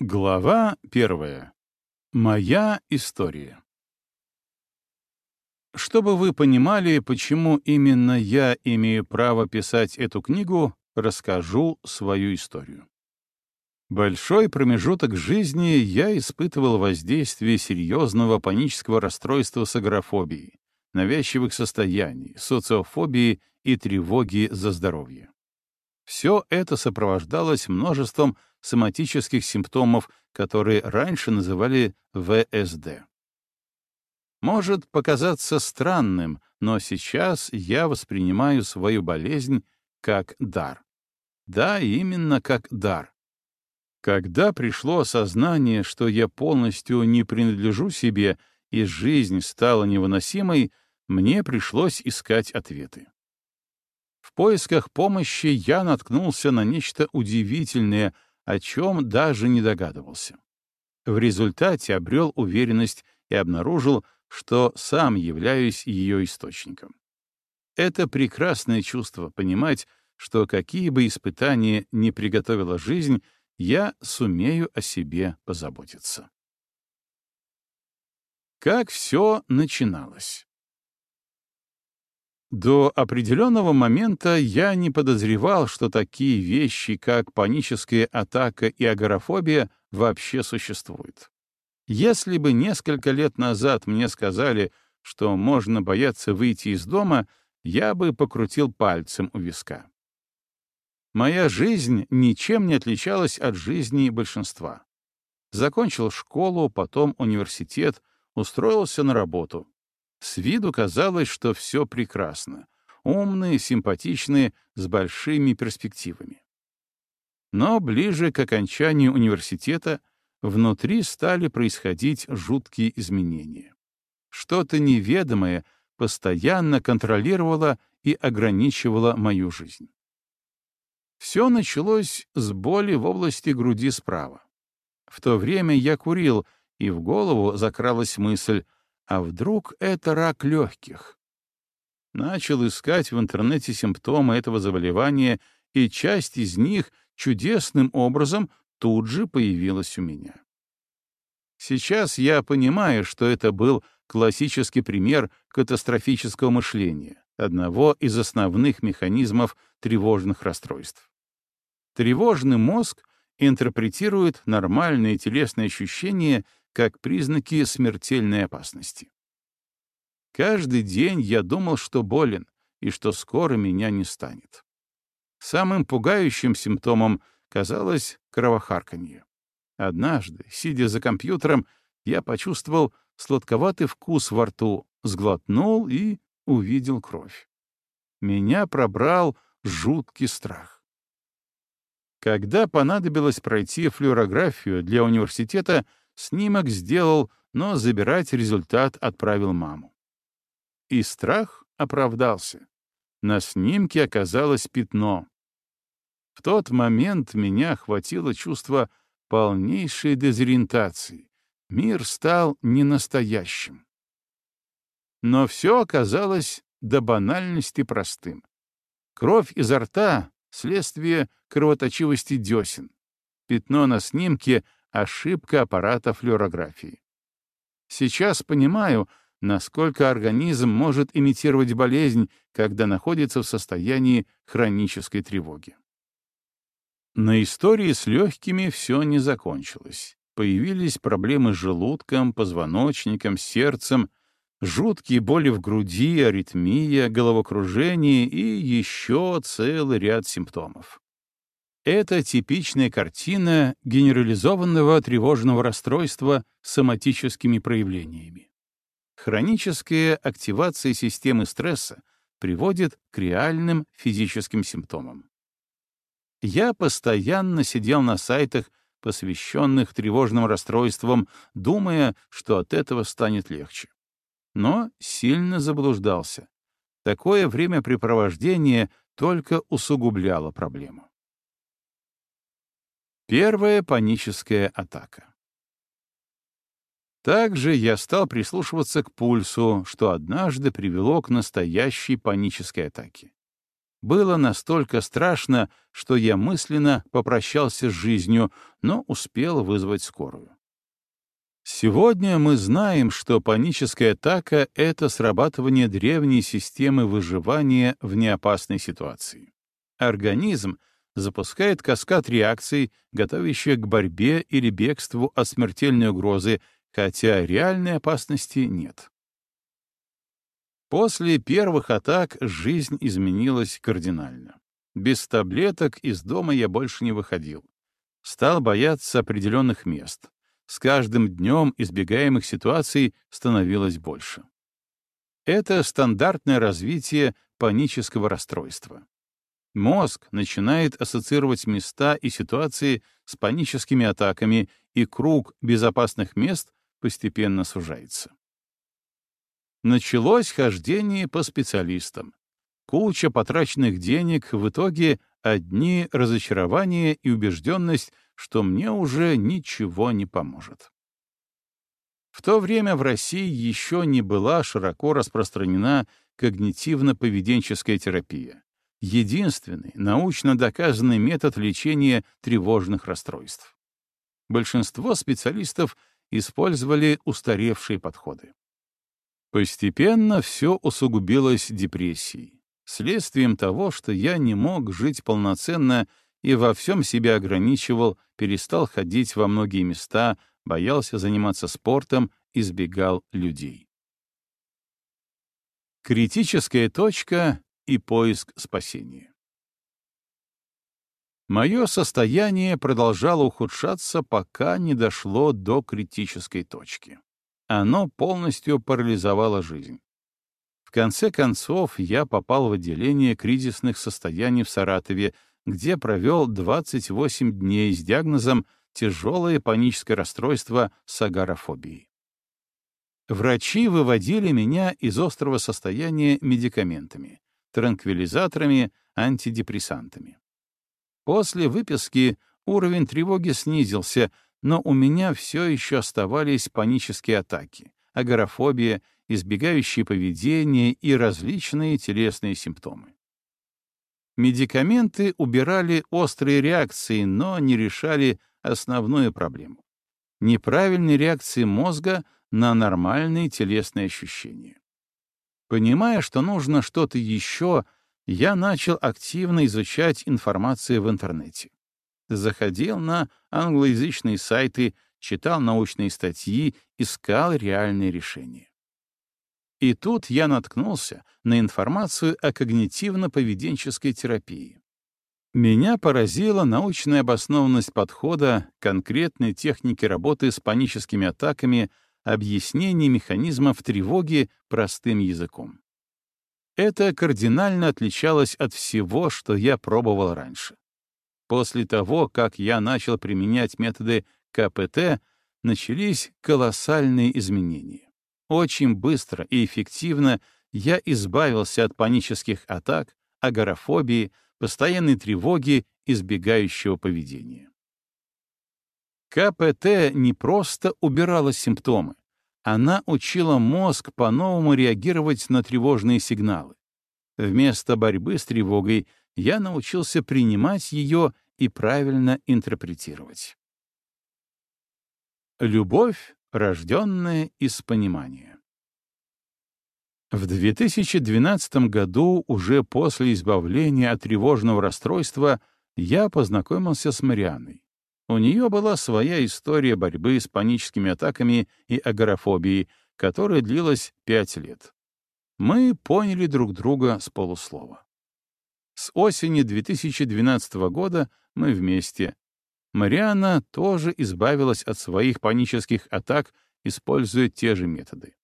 Глава первая. Моя история. Чтобы вы понимали, почему именно я имею право писать эту книгу, расскажу свою историю. Большой промежуток жизни я испытывал воздействие серьезного панического расстройства с агорафобией, навязчивых состояний, социофобии и тревоги за здоровье. Все это сопровождалось множеством соматических симптомов, которые раньше называли ВСД. Может показаться странным, но сейчас я воспринимаю свою болезнь как дар. Да, именно как дар. Когда пришло осознание, что я полностью не принадлежу себе и жизнь стала невыносимой, мне пришлось искать ответы. В поисках помощи я наткнулся на нечто удивительное — о чем даже не догадывался. В результате обрел уверенность и обнаружил, что сам являюсь ее источником. Это прекрасное чувство понимать, что какие бы испытания ни приготовила жизнь, я сумею о себе позаботиться. Как все начиналось? До определенного момента я не подозревал, что такие вещи, как паническая атака и агорафобия, вообще существуют. Если бы несколько лет назад мне сказали, что можно бояться выйти из дома, я бы покрутил пальцем у виска. Моя жизнь ничем не отличалась от жизни большинства. Закончил школу, потом университет, устроился на работу. С виду казалось, что все прекрасно. Умные, симпатичные, с большими перспективами. Но ближе к окончанию университета внутри стали происходить жуткие изменения. Что-то неведомое постоянно контролировало и ограничивало мою жизнь. Все началось с боли в области груди справа. В то время я курил, и в голову закралась мысль — а вдруг это рак легких? Начал искать в интернете симптомы этого заболевания, и часть из них чудесным образом тут же появилась у меня. Сейчас я понимаю, что это был классический пример катастрофического мышления, одного из основных механизмов тревожных расстройств. Тревожный мозг интерпретирует нормальные телесные ощущения как признаки смертельной опасности. Каждый день я думал, что болен и что скоро меня не станет. Самым пугающим симптомом казалось кровохарканье. Однажды, сидя за компьютером, я почувствовал сладковатый вкус во рту, сглотнул и увидел кровь. Меня пробрал жуткий страх. Когда понадобилось пройти флюорографию для университета, Снимок сделал, но забирать результат отправил маму. И страх оправдался. На снимке оказалось пятно. В тот момент меня охватило чувство полнейшей дезориентации. Мир стал ненастоящим. Но все оказалось до банальности простым. Кровь изо рта — следствие кровоточивости десен. Пятно на снимке ошибка аппарата флюорографии. Сейчас понимаю, насколько организм может имитировать болезнь, когда находится в состоянии хронической тревоги. На истории с легкими все не закончилось. Появились проблемы с желудком, позвоночником, сердцем, жуткие боли в груди, аритмия, головокружение и еще целый ряд симптомов. Это типичная картина генерализованного тревожного расстройства с соматическими проявлениями. Хроническая активация системы стресса приводит к реальным физическим симптомам. Я постоянно сидел на сайтах, посвященных тревожным расстройствам, думая, что от этого станет легче. Но сильно заблуждался. Такое времяпрепровождение только усугубляло проблему. Первая паническая атака. Также я стал прислушиваться к пульсу, что однажды привело к настоящей панической атаке. было настолько страшно, что я мысленно попрощался с жизнью, но успел вызвать скорую. Сегодня мы знаем, что паническая атака — это срабатывание древней системы выживания в неопасной ситуации. Организм запускает каскад реакций, готовящих к борьбе или бегству от смертельной угрозы, хотя реальной опасности нет. После первых атак жизнь изменилась кардинально. Без таблеток из дома я больше не выходил. Стал бояться определенных мест. С каждым днем избегаемых ситуаций становилось больше. Это стандартное развитие панического расстройства. Мозг начинает ассоциировать места и ситуации с паническими атаками, и круг безопасных мест постепенно сужается. Началось хождение по специалистам. Куча потраченных денег, в итоге одни разочарования и убежденность, что мне уже ничего не поможет. В то время в России еще не была широко распространена когнитивно-поведенческая терапия, единственный научно доказанный метод лечения тревожных расстройств. Большинство специалистов использовали устаревшие подходы. Постепенно все усугубилось депрессией, следствием того, что я не мог жить полноценно и во всем себя ограничивал, перестал ходить во многие места, боялся заниматься спортом, избегал людей. Критическая точка и поиск спасения. Мое состояние продолжало ухудшаться, пока не дошло до критической точки. Оно полностью парализовало жизнь. В конце концов, я попал в отделение кризисных состояний в Саратове, где провел 28 дней с диагнозом тяжелое паническое расстройство с агорафобией. Врачи выводили меня из острого состояния медикаментами, транквилизаторами, антидепрессантами. После выписки уровень тревоги снизился, но у меня все еще оставались панические атаки, агорафобия, избегающие поведения и различные телесные симптомы. Медикаменты убирали острые реакции, но не решали основную проблему — неправильные реакции мозга на нормальные телесные ощущения. Понимая, что нужно что-то еще, я начал активно изучать информацию в интернете заходил на англоязычные сайты, читал научные статьи, искал реальные решения. И тут я наткнулся на информацию о когнитивно-поведенческой терапии. Меня поразила научная обоснованность подхода, конкретной техники работы с паническими атаками, объяснение механизмов тревоги простым языком. Это кардинально отличалось от всего, что я пробовал раньше. После того, как я начал применять методы КПТ, начались колоссальные изменения. Очень быстро и эффективно я избавился от панических атак, агорафобии, постоянной тревоги, избегающего поведения. КПТ не просто убирала симптомы, она учила мозг по-новому реагировать на тревожные сигналы. Вместо борьбы с тревогой я научился принимать ее и правильно интерпретировать. Любовь, рожденная из понимания. В 2012 году, уже после избавления от тревожного расстройства, я познакомился с Марианной. У нее была своя история борьбы с паническими атаками и агорафобией, которая длилась пять лет. Мы поняли друг друга с полуслова. С осени 2012 года мы вместе. Марианна тоже избавилась от своих панических атак, используя те же методы.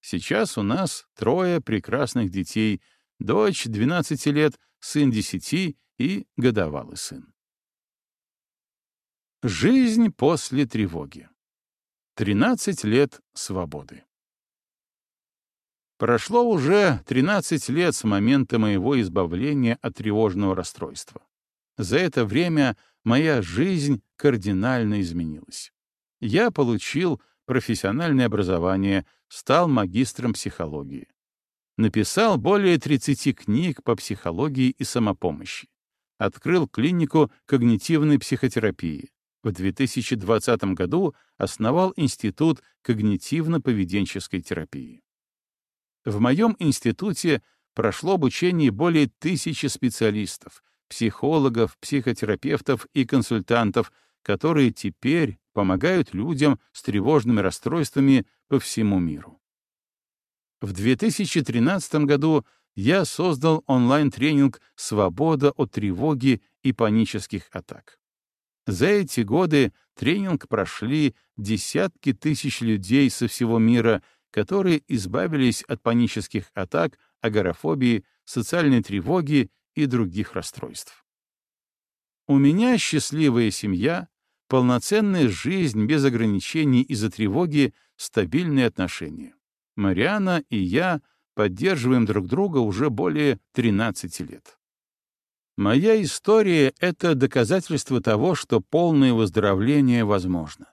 Сейчас у нас трое прекрасных детей, дочь 12 лет, сын 10 и годовалый сын. Жизнь после тревоги. 13 лет свободы. Прошло уже 13 лет с момента моего избавления от тревожного расстройства. За это время моя жизнь кардинально изменилась. Я получил профессиональное образование, стал магистром психологии. Написал более 30 книг по психологии и самопомощи. Открыл клинику когнитивной психотерапии. В 2020 году основал Институт когнитивно-поведенческой терапии. В моем институте прошло обучение более тысячи специалистов, психологов, психотерапевтов и консультантов, которые теперь помогают людям с тревожными расстройствами по всему миру. В 2013 году я создал онлайн-тренинг «Свобода от тревоги и панических атак». За эти годы тренинг прошли десятки тысяч людей со всего мира, которые избавились от панических атак, агорафобии, социальной тревоги и других расстройств. У меня счастливая семья, полноценная жизнь без ограничений из-за тревоги, стабильные отношения. Мариана и я поддерживаем друг друга уже более 13 лет. Моя история — это доказательство того, что полное выздоровление возможно.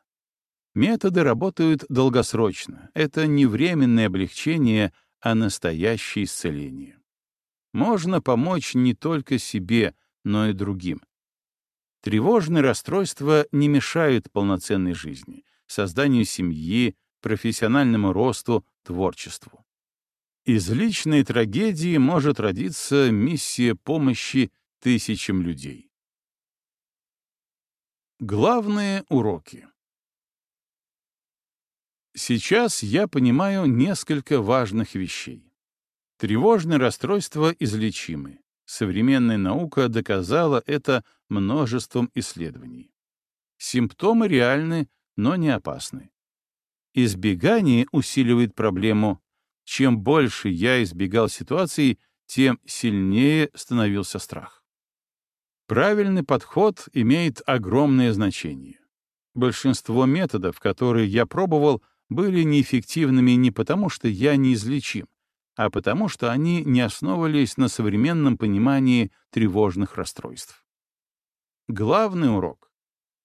Методы работают долгосрочно. Это не временное облегчение, а настоящее исцеление. Можно помочь не только себе, но и другим. Тревожные расстройства не мешают полноценной жизни, созданию семьи, профессиональному росту, творчеству. Из личной трагедии может родиться миссия помощи тысячам людей. Главные уроки Сейчас я понимаю несколько важных вещей. Тревожные расстройства излечимы. Современная наука доказала это множеством исследований. Симптомы реальны, но не опасны. Избегание усиливает проблему. Чем больше я избегал ситуаций, тем сильнее становился страх. Правильный подход имеет огромное значение. Большинство методов, которые я пробовал, были неэффективными не потому, что я неизлечим, а потому, что они не основывались на современном понимании тревожных расстройств. Главный урок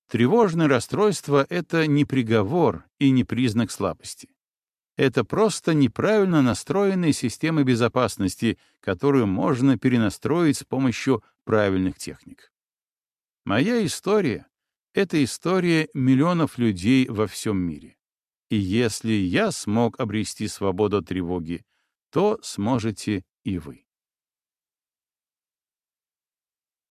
Тревожное расстройство — это не приговор и не признак слабости. Это просто неправильно настроенная система безопасности, которую можно перенастроить с помощью правильных техник. Моя история — это история миллионов людей во всем мире. И если я смог обрести свободу тревоги, то сможете и вы.